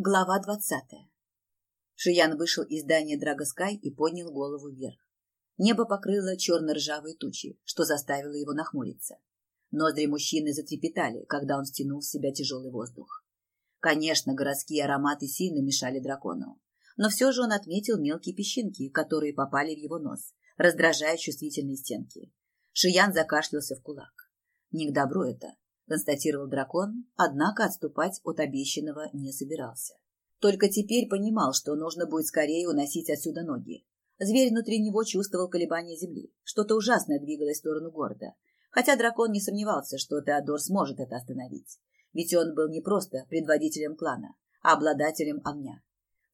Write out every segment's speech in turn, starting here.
Глава двадцатая. Шиян вышел из здания Драгоскай и поднял голову вверх. Небо покрыло черно-ржавые тучи, что заставило его нахмуриться. Ноздри мужчины затрепетали, когда он стянул с себя тяжелый воздух. Конечно, городские ароматы сильно мешали дракону, но все же он отметил мелкие песчинки, которые попали в его нос, раздражая чувствительные стенки. Шиян закашлялся в кулак. Не к добру это, констатировал дракон, однако отступать от обещанного не собирался. Только теперь понимал, что нужно будет скорее уносить отсюда ноги. Зверь внутри него чувствовал колебания земли. Что-то ужасное двигалось в сторону города. Хотя дракон не сомневался, что Теодор сможет это остановить. Ведь он был не просто предводителем клана, а обладателем огня.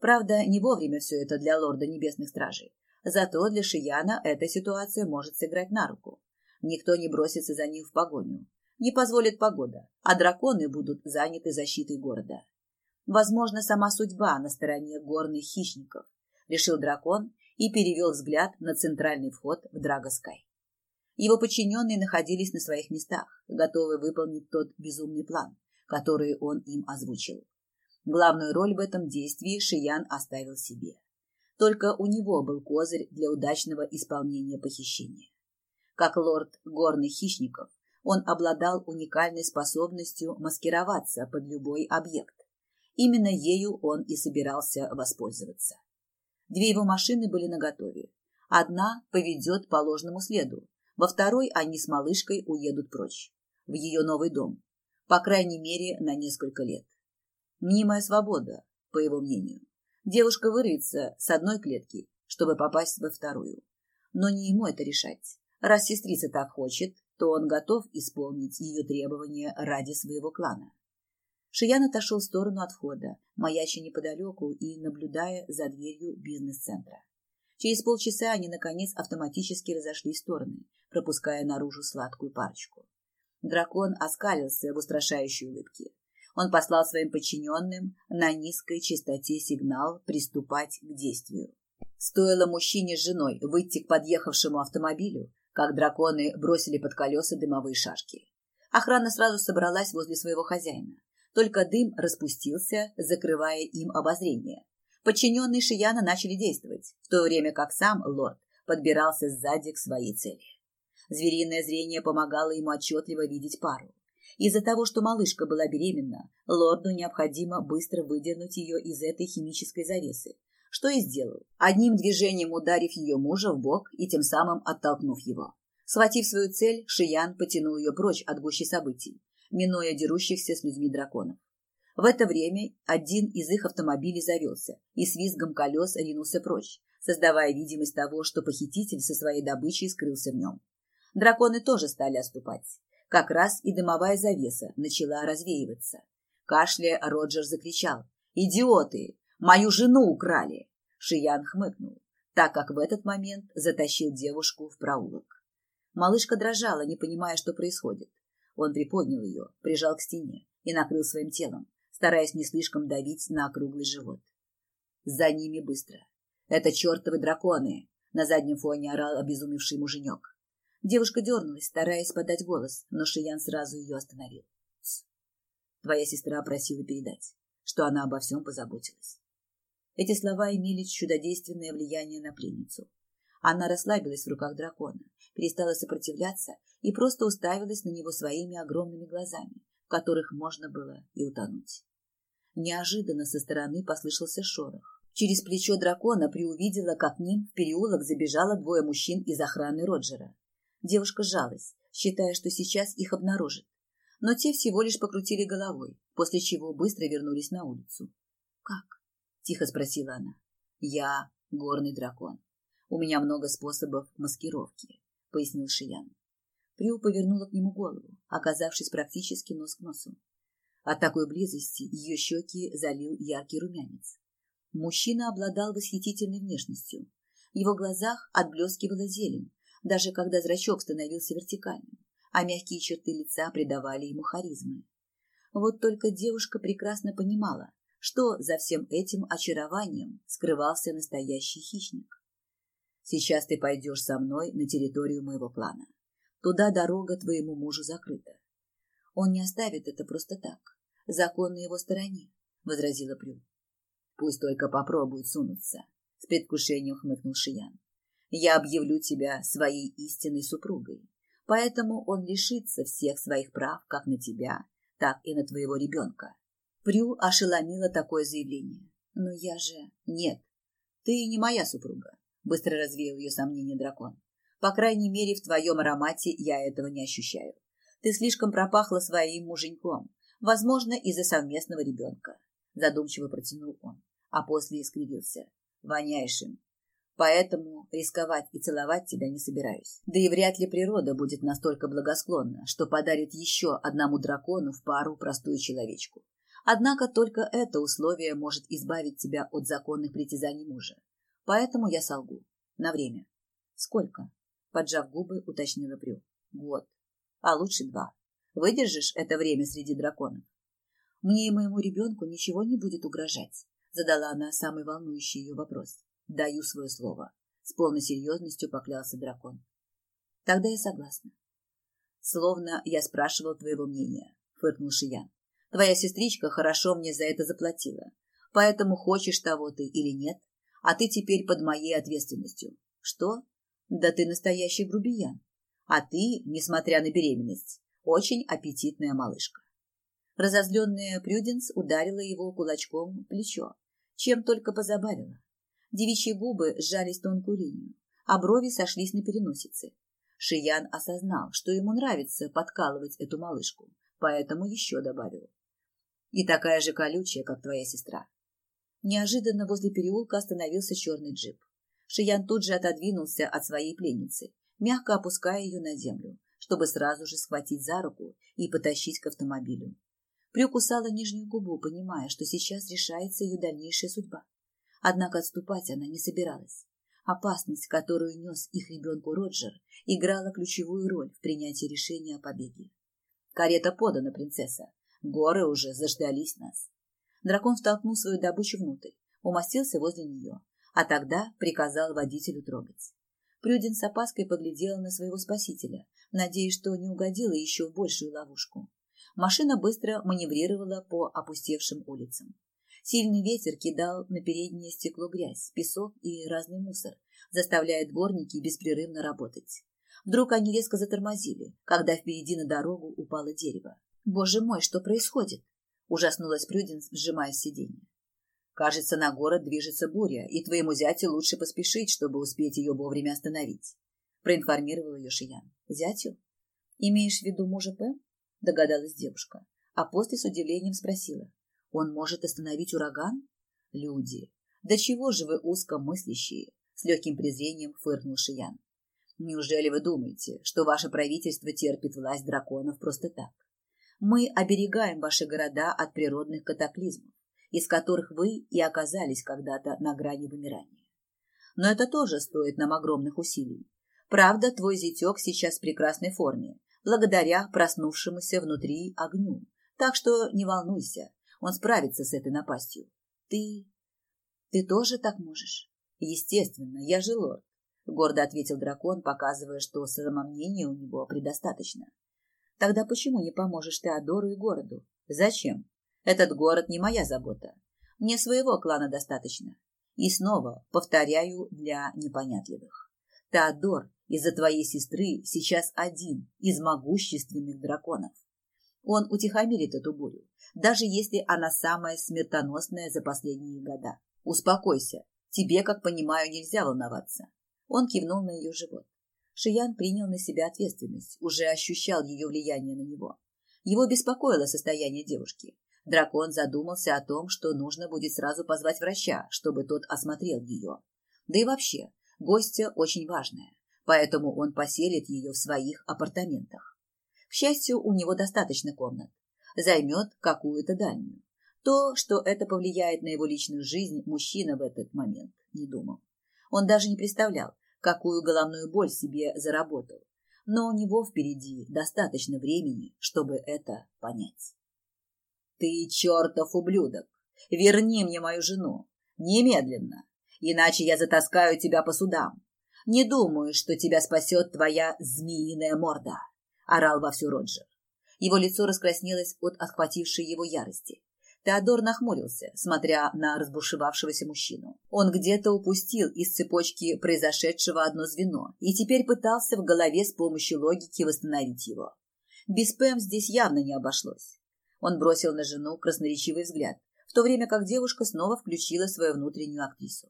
Правда, не вовремя все это для лорда небесных стражей. Зато для Шияна эта ситуация может сыграть на руку. Никто не бросится за ним в погоню не позволит погода, а драконы будут заняты защитой города. Возможно, сама судьба на стороне горных хищников, решил дракон и перевел взгляд на центральный вход в Драгоскай. Его подчиненные находились на своих местах, готовые выполнить тот безумный план, который он им озвучил. Главную роль в этом действии Шиян оставил себе. Только у него был козырь для удачного исполнения похищения. Как лорд горных хищников, он обладал уникальной способностью маскироваться под любой объект. Именно ею он и собирался воспользоваться. Две его машины были наготове. Одна поведет по ложному следу, во второй они с малышкой уедут прочь, в ее новый дом, по крайней мере, на несколько лет. Мнимая свобода, по его мнению. Девушка вырвется с одной клетки, чтобы попасть во вторую. Но не ему это решать. Раз сестрица так хочет, то он готов исполнить ее требования ради своего клана. Шиян отошел в сторону от входа, маяча неподалеку и наблюдая за дверью бизнес-центра. Через полчаса они, наконец, автоматически разошлись в стороны, пропуская наружу сладкую парочку. Дракон оскалился в устрашающей улыбке. Он послал своим подчиненным на низкой частоте сигнал приступать к действию. Стоило мужчине с женой выйти к подъехавшему автомобилю, как драконы бросили под колеса дымовые шашки. Охрана сразу собралась возле своего хозяина. Только дым распустился, закрывая им обозрение. Подчиненные Шияна начали действовать, в то время как сам лорд подбирался сзади к своей цели. Звериное зрение помогало ему отчетливо видеть пару. Из-за того, что малышка была беременна, лорду необходимо быстро выдернуть ее из этой химической завесы, что и сделал, одним движением ударив ее мужа в бок и тем самым оттолкнув его. Схватив свою цель, Шиян потянул ее прочь от гущи событий, минуя дерущихся с людьми драконов. В это время один из их автомобилей завелся и с визгом колес ринулся прочь, создавая видимость того, что похититель со своей добычей скрылся в нем. Драконы тоже стали отступать. Как раз и дымовая завеса начала развеиваться. Кашляя, Роджер закричал. «Идиоты! Мою жену украли!» Шиян хмыкнул, так как в этот момент затащил девушку в проулок. Малышка дрожала, не понимая, что происходит. Он приподнял ее, прижал к стене и накрыл своим телом, стараясь не слишком давить на округлый живот. За ними быстро. Это чертовы драконы! На заднем фоне орал обезумевший муженек. Девушка дернулась, стараясь подать голос, но Шиян сразу ее остановил. Твоя сестра просила передать, что она обо всем позаботилась. Эти слова имели чудодейственное влияние на пленницу. Она расслабилась в руках дракона, перестала сопротивляться и просто уставилась на него своими огромными глазами, в которых можно было и утонуть. Неожиданно со стороны послышался шорох. Через плечо дракона приувидела, как к ним в переулок забежало двое мужчин из охраны Роджера. Девушка сжалась, считая, что сейчас их обнаружат. Но те всего лишь покрутили головой, после чего быстро вернулись на улицу. «Как?» Тихо спросила она. Я горный дракон. У меня много способов маскировки, пояснил Шиян. Приу повернула к нему голову, оказавшись практически нос к носу. От такой близости ее щеки залил яркий румянец. Мужчина обладал восхитительной внешностью. В его глазах отблескивала зелень, даже когда зрачок становился вертикальным, а мягкие черты лица придавали ему харизмы. Вот только девушка прекрасно понимала, что за всем этим очарованием скрывался настоящий хищник. Сейчас ты пойдешь со мной на территорию моего клана. Туда дорога твоему мужу закрыта. Он не оставит это просто так. Закон на его стороне, — возразила Прю. Пусть только попробует сунуться. С предвкушением хмыкнул Шиян. Я объявлю тебя своей истинной супругой, поэтому он лишится всех своих прав как на тебя, так и на твоего ребенка. Прю ошеломила такое заявление. Но я же... Нет, ты не моя супруга, быстро развеял ее сомнение дракон. По крайней мере, в твоем аромате я этого не ощущаю. Ты слишком пропахла своим муженьком, возможно, из-за совместного ребенка. Задумчиво протянул он, а после искривился. Воняешь им. Поэтому рисковать и целовать тебя не собираюсь. Да и вряд ли природа будет настолько благосклонна, что подарит еще одному дракону в пару простую человечку. Однако только это условие может избавить тебя от законных притязаний мужа. Поэтому я солгу. На время. Сколько? Поджав губы, уточнила Брю. Год. А лучше два. Выдержишь это время среди драконов? Мне и моему ребенку ничего не будет угрожать. Задала она самый волнующий ее вопрос. Даю свое слово. С полной серьезностью поклялся дракон. Тогда я согласна. Словно я спрашивал твоего мнения, фыркнул Шиян. Твоя сестричка хорошо мне за это заплатила. Поэтому хочешь того ты или нет, а ты теперь под моей ответственностью. Что? Да ты настоящий грубиян. А ты, несмотря на беременность, очень аппетитная малышка. Разозленная Прюденс ударила его кулачком в плечо, чем только позабавила. Девичьи губы сжались тонкую линию, а брови сошлись на переносице. Шиян осознал, что ему нравится подкалывать эту малышку, поэтому еще добавил. И такая же колючая, как твоя сестра. Неожиданно возле переулка остановился черный джип. Шиян тут же отодвинулся от своей пленницы, мягко опуская ее на землю, чтобы сразу же схватить за руку и потащить к автомобилю. Прикусала нижнюю губу, понимая, что сейчас решается ее дальнейшая судьба. Однако отступать она не собиралась. Опасность, которую нес их ребенку Роджер, играла ключевую роль в принятии решения о побеге. «Карета подана, принцесса. Горы уже заждались нас». Дракон втолкнул свою добычу внутрь, умостился возле нее, а тогда приказал водителю трогать. Прюдин с опаской поглядела на своего спасителя, надеясь, что не угодила еще в большую ловушку. Машина быстро маневрировала по опустевшим улицам. Сильный ветер кидал на переднее стекло грязь, песок и разный мусор, заставляя дворники беспрерывно работать. Вдруг они резко затормозили, когда впереди на дорогу упало дерево. «Боже мой, что происходит?» – ужаснулась Прюденс, сжимая сиденье. «Кажется, на город движется буря, и твоему зятю лучше поспешить, чтобы успеть ее вовремя остановить», – проинформировал ее Шиян. «Зятю? Имеешь в виду мужа П?» – догадалась девушка, а после с удивлением спросила. Он может остановить ураган? Люди, да чего же вы узкомыслящие? С легким презрением фыркнул Шиян. Неужели вы думаете, что ваше правительство терпит власть драконов просто так? Мы оберегаем ваши города от природных катаклизмов, из которых вы и оказались когда-то на грани вымирания. Но это тоже стоит нам огромных усилий. Правда, твой зятек сейчас в прекрасной форме, благодаря проснувшемуся внутри огню. Так что не волнуйся, он справится с этой напастью. Ты... ты тоже так можешь? Естественно, я же лорд, гордо ответил дракон, показывая, что самомнения у него предостаточно. Тогда почему не поможешь Теодору и городу? Зачем? Этот город не моя забота. Мне своего клана достаточно. И снова повторяю для непонятливых. Теодор из-за твоей сестры сейчас один из могущественных драконов. Он утихомирит эту бурю, даже если она самая смертоносная за последние года. Успокойся, тебе, как понимаю, нельзя волноваться. Он кивнул на ее живот. Шиян принял на себя ответственность, уже ощущал ее влияние на него. Его беспокоило состояние девушки. Дракон задумался о том, что нужно будет сразу позвать врача, чтобы тот осмотрел ее. Да и вообще, гостья очень важная, поэтому он поселит ее в своих апартаментах. К счастью, у него достаточно комнат. Займет какую-то дальнюю. То, что это повлияет на его личную жизнь, мужчина в этот момент не думал. Он даже не представлял, какую головную боль себе заработал. Но у него впереди достаточно времени, чтобы это понять. «Ты чертов ублюдок! Верни мне мою жену! Немедленно! Иначе я затаскаю тебя по судам! Не думаю, что тебя спасет твоя змеиная морда!» орал вовсю Роджер. Его лицо раскраснелось от охватившей его ярости. Теодор нахмурился, смотря на разбушевавшегося мужчину. Он где-то упустил из цепочки произошедшего одно звено и теперь пытался в голове с помощью логики восстановить его. Без Пэм здесь явно не обошлось. Он бросил на жену красноречивый взгляд, в то время как девушка снова включила свою внутреннюю актрису.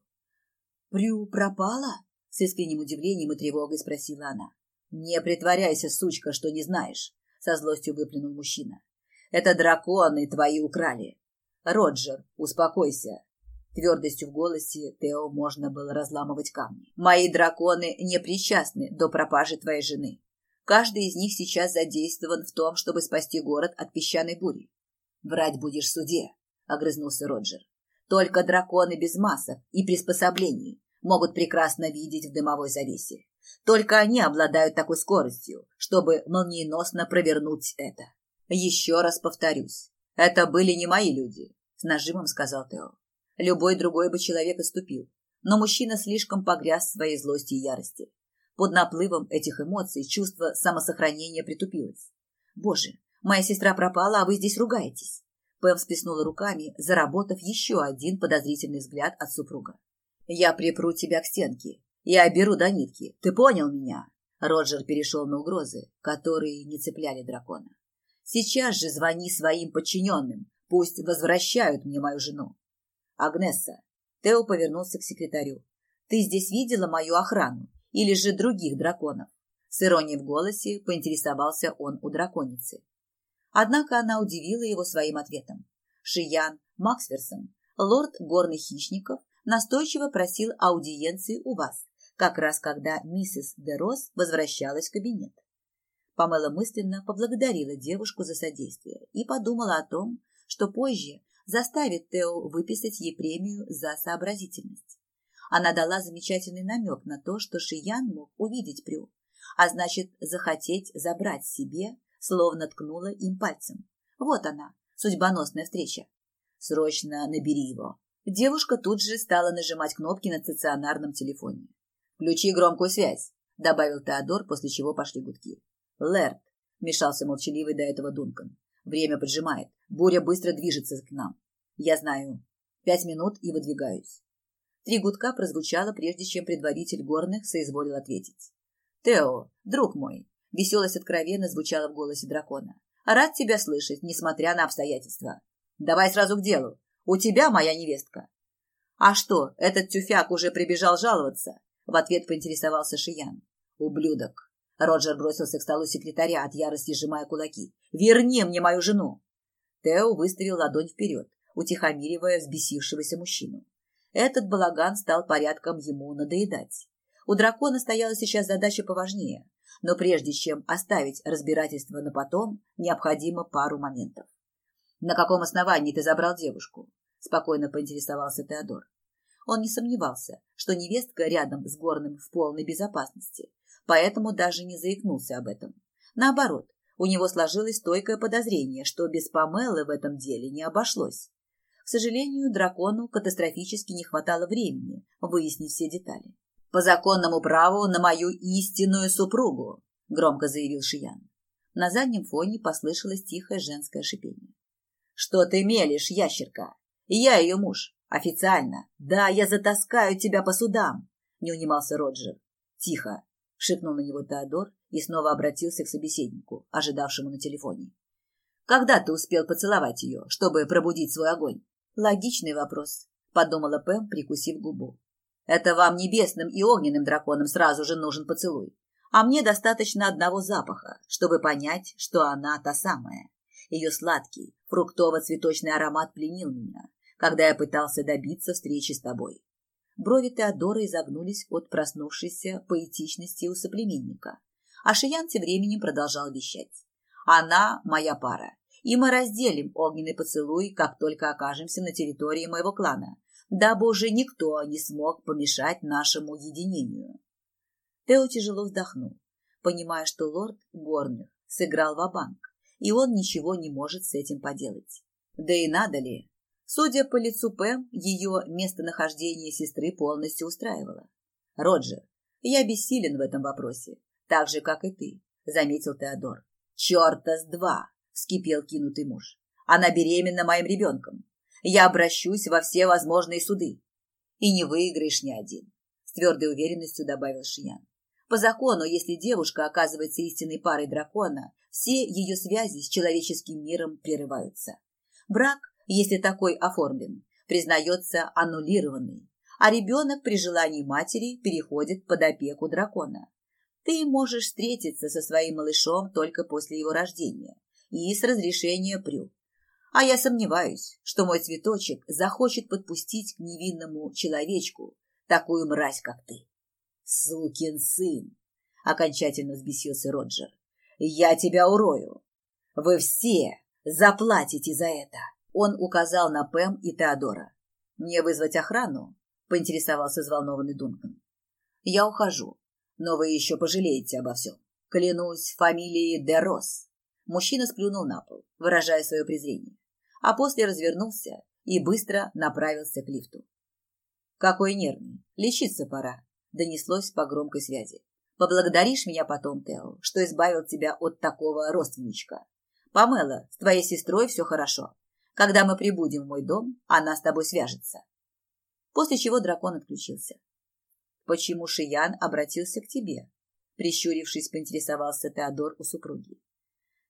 «Прю пропала?» — с искренним удивлением и тревогой спросила она. «Не притворяйся, сучка, что не знаешь», — со злостью выплюнул мужчина. «Это драконы твои украли. Роджер, успокойся. Твердостью в голосе Тео можно было разламывать камни. Мои драконы не причастны до пропажи твоей жены. Каждый из них сейчас задействован в том, чтобы спасти город от песчаной бури. Врать будешь в суде, огрызнулся Роджер. Только драконы без масок и приспособлений могут прекрасно видеть в дымовой завесе. Только они обладают такой скоростью, чтобы молниеносно провернуть это. Еще раз повторюсь, это были не мои люди, с нажимом сказал Тео. Любой другой бы человек оступил, но мужчина слишком погряз в своей злости и ярости. Под наплывом этих эмоций чувство самосохранения притупилось. Боже, моя сестра пропала, а вы здесь ругаетесь. Пэм всплеснула руками, заработав еще один подозрительный взгляд от супруга. Я припру тебя к стенке. Я беру до нитки. Ты понял меня? Роджер перешел на угрозы, которые не цепляли дракона. Сейчас же звони своим подчиненным, пусть возвращают мне мою жену. Агнесса, Тео повернулся к секретарю. Ты здесь видела мою охрану или же других драконов? С иронией в голосе поинтересовался он у драконицы. Однако она удивила его своим ответом. Шиян Максверсон, лорд горных хищников, настойчиво просил аудиенции у вас, как раз когда миссис Дерос возвращалась в кабинет. Памела мысленно поблагодарила девушку за содействие и подумала о том, что позже заставит Тео выписать ей премию за сообразительность. Она дала замечательный намек на то, что Шиян мог увидеть Прю, а значит, захотеть забрать себе, словно ткнула им пальцем. Вот она, судьбоносная встреча. Срочно набери его. Девушка тут же стала нажимать кнопки на стационарном телефоне. «Включи громкую связь», — добавил Теодор, после чего пошли гудки. Лэрд, вмешался молчаливый до этого Дункан. Время поджимает. Буря быстро движется к нам. Я знаю. Пять минут и выдвигаюсь. Три гудка прозвучало, прежде чем предводитель горных соизволил ответить. «Тео, друг мой!» Веселость откровенно звучала в голосе дракона. «Рад тебя слышать, несмотря на обстоятельства. Давай сразу к делу. У тебя моя невестка». «А что, этот тюфяк уже прибежал жаловаться?» В ответ поинтересовался Шиян. «Ублюдок. Роджер бросился к столу секретаря, от ярости сжимая кулаки. «Верни мне мою жену!» Тео выставил ладонь вперед, утихомиривая взбесившегося мужчину. Этот балаган стал порядком ему надоедать. У дракона стояла сейчас задача поважнее, но прежде чем оставить разбирательство на потом, необходимо пару моментов. «На каком основании ты забрал девушку?» – спокойно поинтересовался Теодор. Он не сомневался, что невестка рядом с Горным в полной безопасности, поэтому даже не заикнулся об этом. Наоборот, у него сложилось стойкое подозрение, что без Памелы в этом деле не обошлось. К сожалению, дракону катастрофически не хватало времени выяснить все детали. «По законному праву на мою истинную супругу», — громко заявил Шиян. На заднем фоне послышалось тихое женское шипение. «Что ты мелешь, ящерка? Я ее муж. Официально. Да, я затаскаю тебя по судам», — не унимался Роджер. «Тихо шикнул на него Теодор и снова обратился к собеседнику, ожидавшему на телефоне. Когда ты успел поцеловать ее, чтобы пробудить свой огонь? Логичный вопрос, подумала Пэм, прикусив губу. Это вам небесным и огненным драконам сразу же нужен поцелуй. А мне достаточно одного запаха, чтобы понять, что она та самая. Ее сладкий, фруктово-цветочный аромат пленил меня, когда я пытался добиться встречи с тобой. Брови Теодора изогнулись от проснувшейся поэтичности у соплеменника. А Шиян тем временем продолжал вещать. «Она моя пара, и мы разделим огненный поцелуй, как только окажемся на территории моего клана, дабы уже никто не смог помешать нашему единению». Тео тяжело вздохнул, понимая, что лорд Горных сыграл ва-банк, и он ничего не может с этим поделать. Да и надо ли? Судя по лицу Пэм, ее местонахождение сестры полностью устраивало. «Роджер, я бессилен в этом вопросе, так же, как и ты», — заметил Теодор. «Черта с два!» — вскипел кинутый муж. Она беременна моим ребенком. Я обращусь во все возможные суды. И не выиграешь ни один, с твердой уверенностью добавил Шиян. По закону, если девушка оказывается истинной парой дракона, все ее связи с человеческим миром прерываются. Брак, если такой оформлен, признается аннулированный, а ребенок при желании матери переходит под опеку дракона. Ты можешь встретиться со своим малышом только после его рождения и с разрешения Прю. А я сомневаюсь, что мой цветочек захочет подпустить к невинному человечку такую мразь, как ты. Сукин сын! Окончательно взбесился Роджер. Я тебя урою. Вы все заплатите за это. Он указал на Пэм и Теодора. Мне вызвать охрану? Поинтересовался взволнованный Дункан. Я ухожу, но вы еще пожалеете обо всем. Клянусь фамилией Дерос. Мужчина сплюнул на пол, выражая свое презрение, а после развернулся и быстро направился к лифту. Какой нервный, лечиться пора, донеслось по громкой связи. Поблагодаришь меня потом, Тео, что избавил тебя от такого родственничка. Памела, с твоей сестрой все хорошо. Когда мы прибудем в мой дом, она с тобой свяжется. После чего дракон отключился. Почему Шиян обратился к тебе? Прищурившись, поинтересовался Теодор у супруги.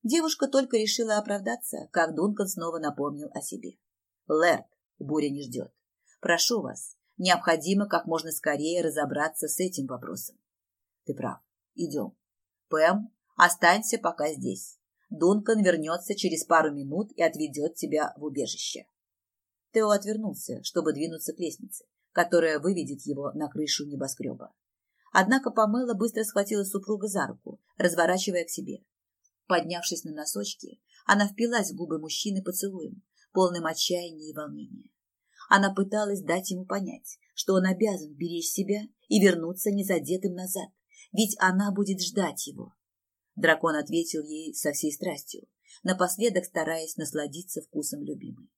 Девушка только решила оправдаться, как Дункан снова напомнил о себе. Лэрд, буря не ждет. Прошу вас, Необходимо как можно скорее разобраться с этим вопросом. Ты прав. Идем. Пэм, останься пока здесь. Дункан вернется через пару минут и отведет тебя в убежище. Тео отвернулся, чтобы двинуться к лестнице, которая выведет его на крышу небоскреба. Однако Памела быстро схватила супруга за руку, разворачивая к себе. Поднявшись на носочки, она впилась в губы мужчины поцелуем, полным отчаяния и волнения. Она пыталась дать ему понять, что он обязан беречь себя и вернуться незадетым назад, ведь она будет ждать его. Дракон ответил ей со всей страстью, напоследок стараясь насладиться вкусом любимой.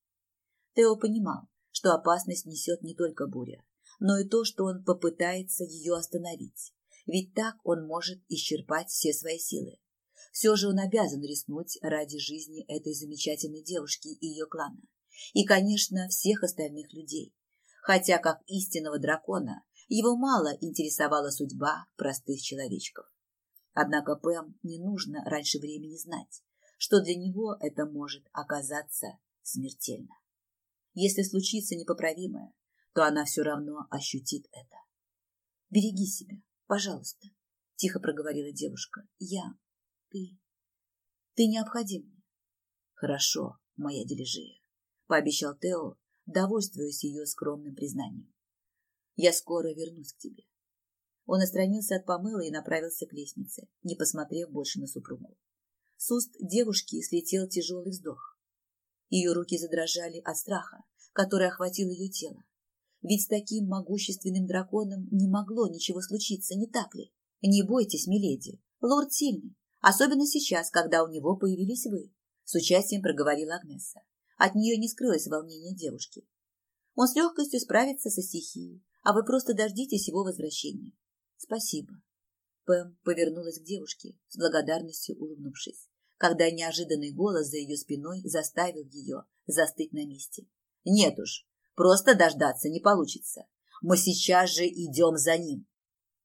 Тео понимал, что опасность несет не только буря, но и то, что он попытается ее остановить, ведь так он может исчерпать все свои силы. Все же он обязан рискнуть ради жизни этой замечательной девушки и ее клана и, конечно, всех остальных людей. Хотя, как истинного дракона, его мало интересовала судьба простых человечков. Однако Пэм не нужно раньше времени знать, что для него это может оказаться смертельно. Если случится непоправимое, то она все равно ощутит это. «Береги себя, пожалуйста», — тихо проговорила девушка. «Я... Ты... Ты необходим мне». «Хорошо, моя Дележия пообещал Тео, довольствуясь ее скромным признанием. Я скоро вернусь к тебе. Он отстранился от помыла и направился к лестнице, не посмотрев больше на супругу. С уст девушки слетел тяжелый вздох. Ее руки задрожали от страха, который охватил ее тело. Ведь с таким могущественным драконом не могло ничего случиться, не так ли? Не бойтесь, миледи, лорд сильный, особенно сейчас, когда у него появились вы, с участием проговорила Агнеса. От нее не скрылось волнение девушки. Он с легкостью справится со стихией, а вы просто дождитесь его возвращения. Спасибо. Пэм повернулась к девушке, с благодарностью улыбнувшись, когда неожиданный голос за ее спиной заставил ее застыть на месте. Нет уж, просто дождаться не получится. Мы сейчас же идем за ним.